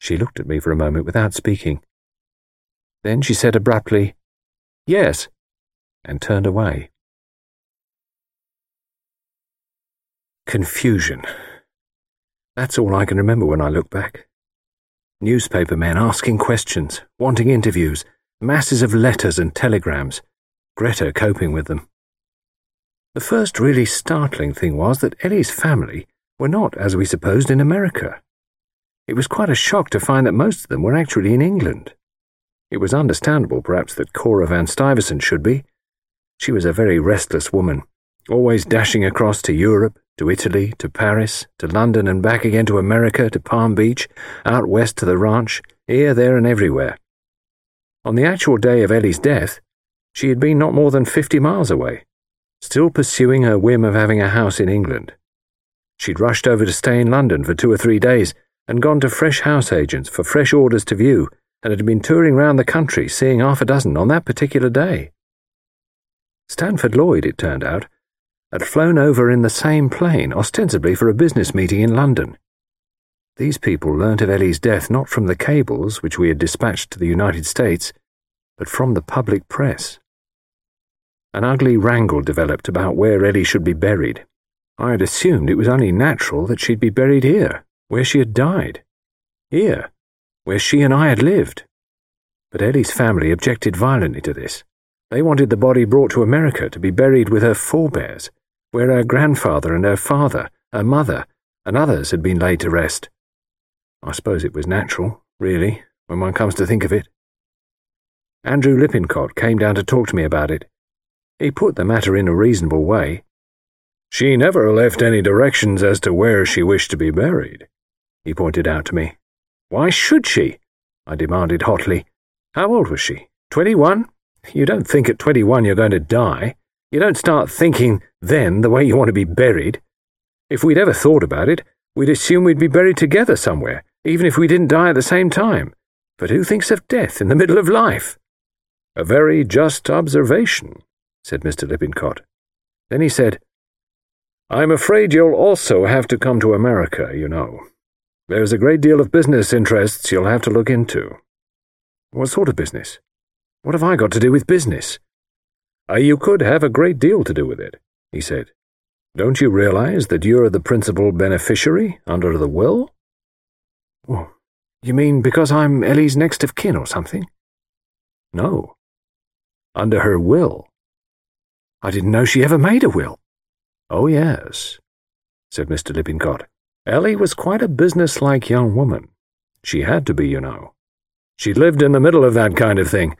She looked at me for a moment without speaking. Then she said abruptly, Yes, and turned away. Confusion. That's all I can remember when I look back. Newspaper men asking questions, wanting interviews, masses of letters and telegrams, Greta coping with them. The first really startling thing was that Ellie's family were not, as we supposed, in America. It was quite a shock to find that most of them were actually in England. It was understandable, perhaps, that Cora Van Stuyvesant should be. She was a very restless woman, always dashing across to Europe, to Italy, to Paris, to London and back again to America, to Palm Beach, out west to the ranch, here, there, and everywhere. On the actual day of Ellie's death, she had been not more than fifty miles away, still pursuing her whim of having a house in England. She'd rushed over to stay in London for two or three days and gone to fresh house agents for fresh orders to view and had been touring round the country seeing half a dozen on that particular day. Stanford Lloyd, it turned out, had flown over in the same plane, ostensibly for a business meeting in London. These people learnt of Ellie's death not from the cables which we had dispatched to the United States, but from the public press. An ugly wrangle developed about where Ellie should be buried. I had assumed it was only natural that she'd be buried here, where she had died. Here, where she and I had lived. But Ellie's family objected violently to this. They wanted the body brought to America to be buried with her forebears, where her grandfather and her father, her mother, and others had been laid to rest. I suppose it was natural, really, when one comes to think of it. Andrew Lippincott came down to talk to me about it. He put the matter in a reasonable way. She never left any directions as to where she wished to be buried, he pointed out to me. Why should she? I demanded hotly. How old was she? Twenty one? You don't think at twenty one you're going to die. You don't start thinking then the way you want to be buried. If we'd ever thought about it, we'd assume we'd be buried together somewhere, even if we didn't die at the same time. But who thinks of death in the middle of life? A very just observation, said Mr. Lippincott. Then he said, I'm afraid you'll also have to come to America, you know. There's a great deal of business interests you'll have to look into. What sort of business? What have I got to do with business? Uh, you could have a great deal to do with it, he said. Don't you realize that you're the principal beneficiary under the will? Oh, you mean because I'm Ellie's next of kin or something? No under her will. I didn't know she ever made a will. Oh, yes, said Mr. Lippincott. Ellie was quite a business-like young woman. She had to be, you know. She lived in the middle of that kind of thing.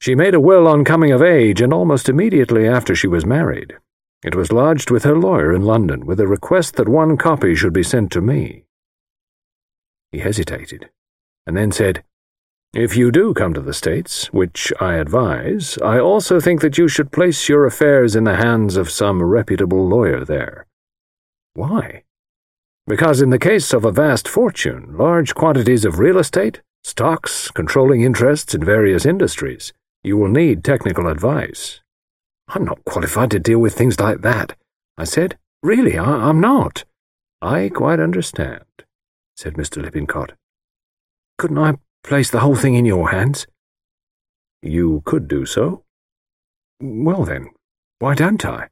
She made a will on coming of age, and almost immediately after she was married. It was lodged with her lawyer in London with a request that one copy should be sent to me. He hesitated, and then said, if you do come to the States, which I advise, I also think that you should place your affairs in the hands of some reputable lawyer there. Why? Because in the case of a vast fortune, large quantities of real estate, stocks, controlling interests in various industries, you will need technical advice. I'm not qualified to deal with things like that, I said. Really, I- am not. I quite understand, said Mr. Lippincott. Couldn't I place the whole thing in your hands? You could do so. Well then, why don't I?